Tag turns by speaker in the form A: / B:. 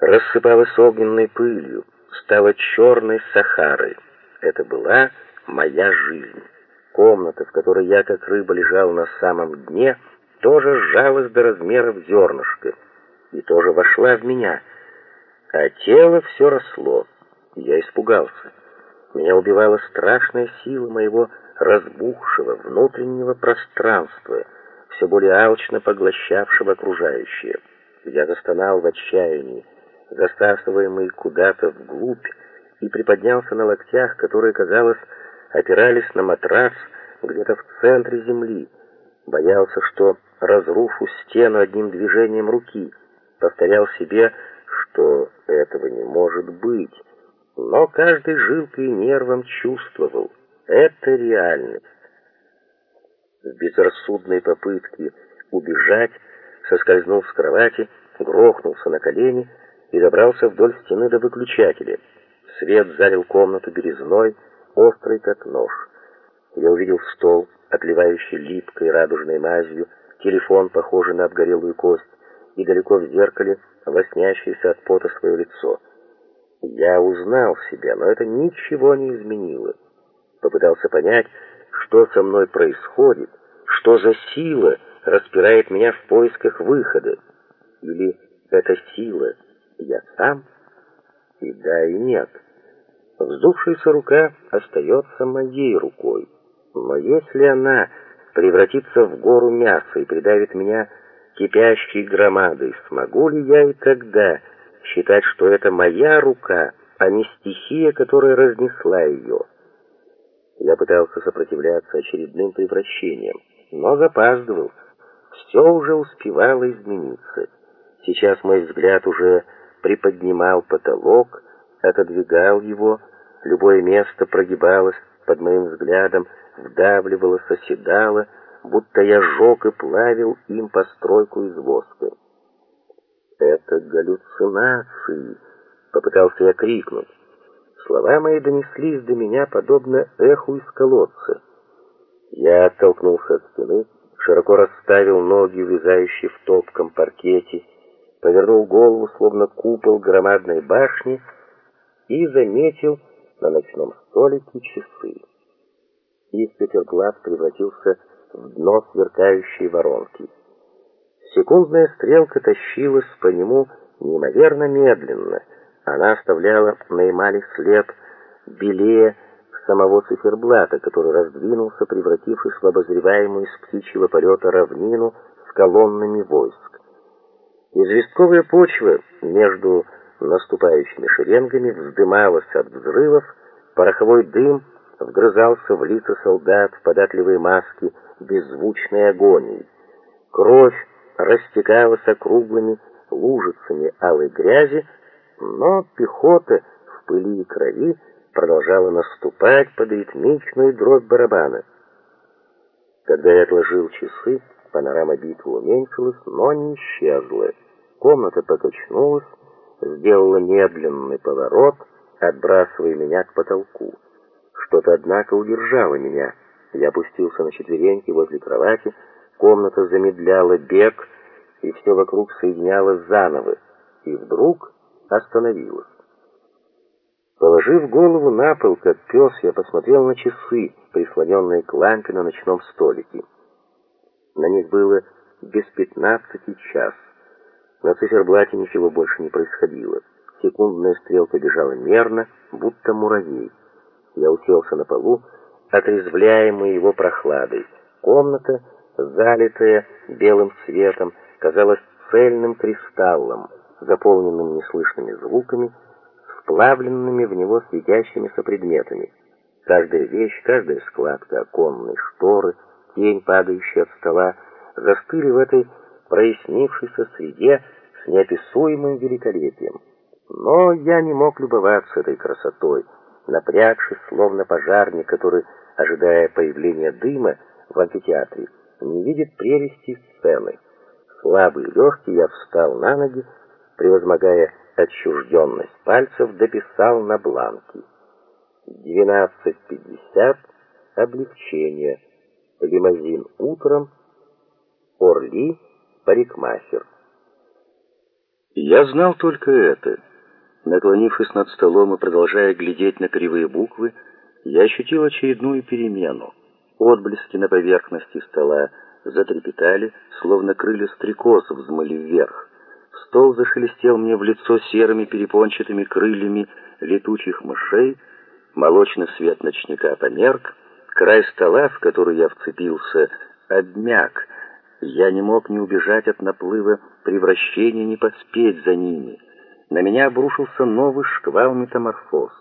A: рассыпалась огненной пылью, стала черной Сахарой. Это была моя жизнь. Комната, в которой я как рыба лежал на самом дне, тоже сжалась до размеров зернышка и тоже вошла в меня. А тело все росло. Я испугался. Меня убивала страшная сила моего разбухшего внутреннего пространства, все более алчно поглощавшего окружающее. Я застонал в отчаянии, засасываемый куда-то вглубь, и приподнялся на локтях, которые, казалось, опирались на матрас где-то в центре земли. Боялся, что разрушу стену одним движением руки. Повторял себе, что этого не может быть. Но каждой жилкой и нервом чувствовал — это реальность. В безрассудной попытке убежать соскользнул с кровати, грохнулся на колени и добрался вдоль стены до выключателя. Свет залил комнату березной, острый как нож. Я увидел стол, отливающий липкой радужной мазью, телефон, похожий на обгорелую кость, и далеко в зеркале лоснящееся от пота свое лицо. Я узнал себя, но это ничего не изменило. Попытался понять, что со мной происходит, что за сила распирает меня в поисках выхода. Или эта сила я сам? И да, и нет. Вздувшаяся рука остается моей рукой. Но если она превратится в гору мяса и придавит меня кипящей громадой, смогу ли я и тогда считать, что это моя рука, а не стихия, которая разнесла ее? Я пытался сопротивляться очередным превращениям, но запаздывал. Все уже успевало измениться. Сейчас мой взгляд уже приподнимал потолок, отодвигал его, любое место прогибалось под моим взглядом, вдавливалось, оседало, будто я сжег и плавил им постройку из воска. «Это галлюцинации!» — попытался я крикнуть. Слова мои донеслись до меня, подобно эху из колодца. Я оттолкнулся от стены, широко расставил ноги, влезающие в топком паркете, повернул голову, словно купол громадной башни, и заметил на ночном столике часы. Их циферблат превратился в дно сверкающей воронки. Секундная стрелка тащилась по нему неимоверно медленно. Она оставляла на эмали след белее самого циферблата, который раздвинулся, превратившись в обозреваемую с птичьего полета равнину с колоннами войск. Известковая почва между наступающими шеренгами вздымалась от взрывов, пороховой дым вгрызался в лица солдат, в податливые маски беззвучной агонии. Кровь растекалась округлыми лужицами алой грязи, но пехота в пыли и крови продолжала наступать под ритмичную дробь барабана. Когда я отложил часы, панорама битвы уменьшилась, но не исчезла. Комната покачнулась, сделала медленный поворот, отбрасывая меня к потолку. Что-то, однако, удержало меня. Я опустился на четвереньки возле кровати, комната замедляла бег, и все вокруг соединялось заново, и вдруг остановилась. Положив голову на пол, как пес, я посмотрел на часы, прислоненные к лампе на ночном столике. На них было без пятнадцати час. На циферблате ничего больше не происходило. Секундная стрелка бежала мерно, будто муравей. Я уселся на полу, отрезвляемый его прохладой. Комната, залитая белым светом, казалась цельным кристаллом, заполненным неслышными звуками, вплавленными в него светящимися предметами. Каждая вещь, каждая складка оконной шторы, тень, падающая от стола, застыли в этой прояснившейся среде с неописуемым великолепием. Но я не мог любоваться этой красотой, напрягшись, словно пожарник, который, ожидая появления дыма в амфитеатре, не видит прелести сцены. Слабый и легкий я встал на ноги, превозмогая отчужденность пальцев, дописал на бланке. 12.50 облегчение. Лимузин утром. Орли парикмахер. Я знал только это. Наклонившись над столом и продолжая глядеть на кривые буквы, я ощутил очередную перемену. Отблески на поверхности стола затрепетали, словно крылья стрекоз взмыли вверх. Стол зашелестел мне в лицо серыми перепончатыми крыльями летучих мышей, молочный свет ночника померк, край стола, в который я вцепился, обмяк. Я не мог ни убежать от наплыва превращения, ни поспеть за ними. На меня обрушился новый шквал метаморфоз.